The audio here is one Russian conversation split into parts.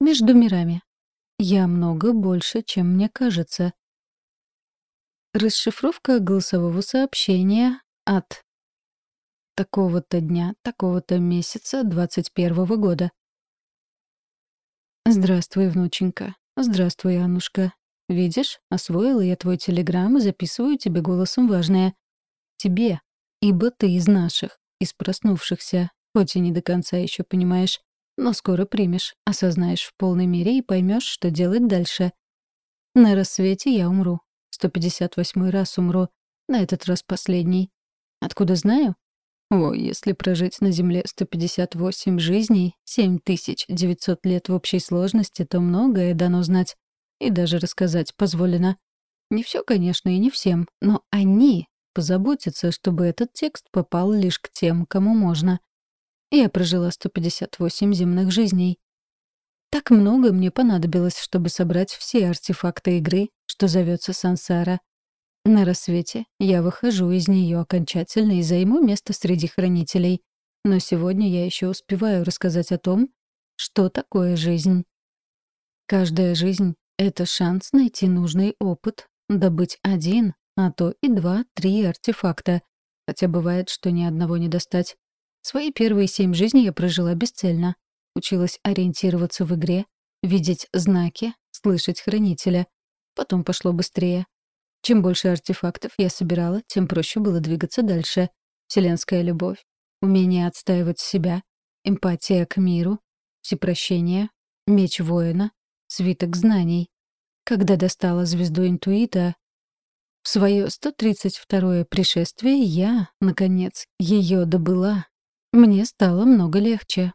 Между мирами. Я много больше, чем мне кажется. Расшифровка голосового сообщения от такого-то дня, такого-то месяца 21 года. Здравствуй, внученька. Здравствуй, Аннушка. Видишь, освоила я твой телеграм и записываю тебе голосом важное. Тебе, ибо ты из наших, из проснувшихся, хоть и не до конца еще понимаешь, но скоро примешь, осознаешь в полной мере и поймешь, что делать дальше. На рассвете я умру. 158 раз умру. На этот раз последний. Откуда знаю? О, если прожить на Земле 158 жизней, 7900 лет в общей сложности, то многое дано знать. И даже рассказать позволено. Не все, конечно, и не всем, но они позаботятся, чтобы этот текст попал лишь к тем, кому можно. Я прожила 158 земных жизней. Так много мне понадобилось, чтобы собрать все артефакты игры, что зовется Сансара. На рассвете я выхожу из нее окончательно и займу место среди хранителей. Но сегодня я еще успеваю рассказать о том, что такое жизнь. Каждая жизнь — это шанс найти нужный опыт, добыть один, а то и два-три артефакта. Хотя бывает, что ни одного не достать. Свои первые семь жизней я прожила бесцельно. Училась ориентироваться в игре, видеть знаки, слышать хранителя. Потом пошло быстрее. Чем больше артефактов я собирала, тем проще было двигаться дальше. Вселенская любовь, умение отстаивать себя, эмпатия к миру, всепрощение, меч воина, свиток знаний. Когда достала звезду интуита, в свое 132-е пришествие я, наконец, ее добыла мне стало много легче.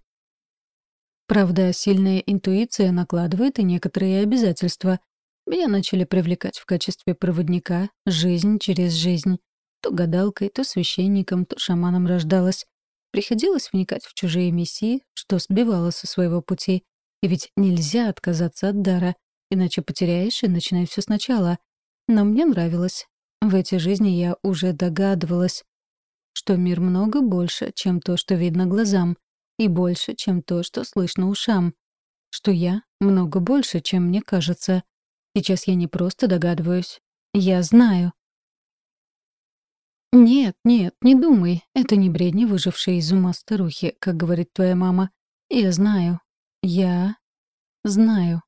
Правда, сильная интуиция накладывает и некоторые обязательства. Меня начали привлекать в качестве проводника жизнь через жизнь. То гадалкой, то священником, то шаманом рождалась. Приходилось вникать в чужие миссии, что сбивало со своего пути. И ведь нельзя отказаться от дара, иначе потеряешь и начинай все сначала. Но мне нравилось. В эти жизни я уже догадывалась, что мир много больше, чем то, что видно глазам, и больше, чем то, что слышно ушам, что я много больше, чем мне кажется. Сейчас я не просто догадываюсь, я знаю. «Нет, нет, не думай. Это не бредни, выжившие из ума старухи, как говорит твоя мама. Я знаю. Я знаю.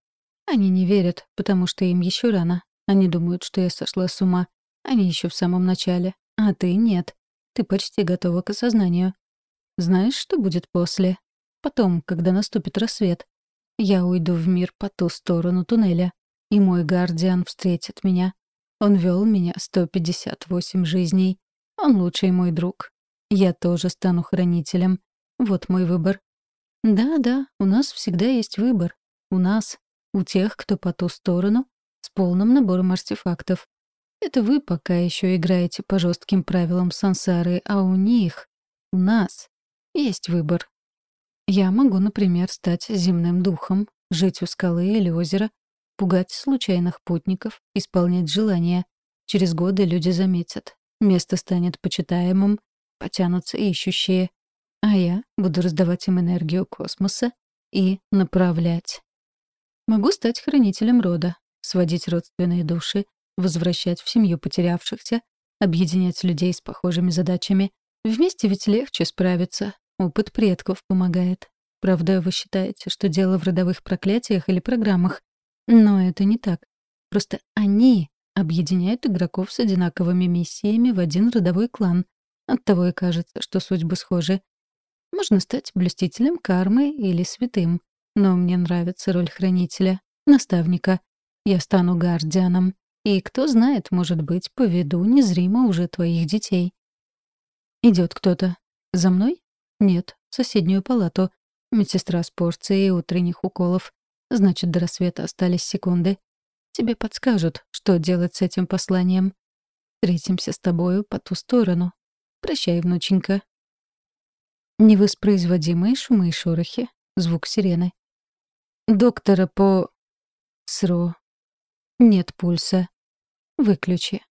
Они не верят, потому что им еще рано. Они думают, что я сошла с ума. Они еще в самом начале. А ты нет. Ты почти готова к осознанию. Знаешь, что будет после? Потом, когда наступит рассвет. Я уйду в мир по ту сторону туннеля, и мой гардиан встретит меня. Он вел меня 158 жизней. Он лучший мой друг. Я тоже стану хранителем. Вот мой выбор. Да-да, у нас всегда есть выбор. У нас, у тех, кто по ту сторону, с полным набором артефактов. Это вы пока еще играете по жестким правилам сансары, а у них, у нас, есть выбор. Я могу, например, стать земным духом, жить у скалы или озера, пугать случайных путников, исполнять желания. Через годы люди заметят. Место станет почитаемым, потянутся ищущие. А я буду раздавать им энергию космоса и направлять. Могу стать хранителем рода, сводить родственные души, возвращать в семью потерявшихся, объединять людей с похожими задачами. Вместе ведь легче справиться. Опыт предков помогает. Правда, вы считаете, что дело в родовых проклятиях или программах. Но это не так. Просто они объединяют игроков с одинаковыми миссиями в один родовой клан. Оттого и кажется, что судьбы схожи. Можно стать блюстителем кармы или святым. Но мне нравится роль хранителя, наставника. Я стану гардианом. И кто знает, может быть, поведу незримо уже твоих детей. Идет кто-то. За мной? Нет, в соседнюю палату. Медсестра с порцией утренних уколов. Значит, до рассвета остались секунды. Тебе подскажут, что делать с этим посланием. Встретимся с тобою по ту сторону. Прощай, внученька. Невоспроизводимые шумы и шорохи. Звук сирены. Доктора по... СРО. Нет пульса. Выключи.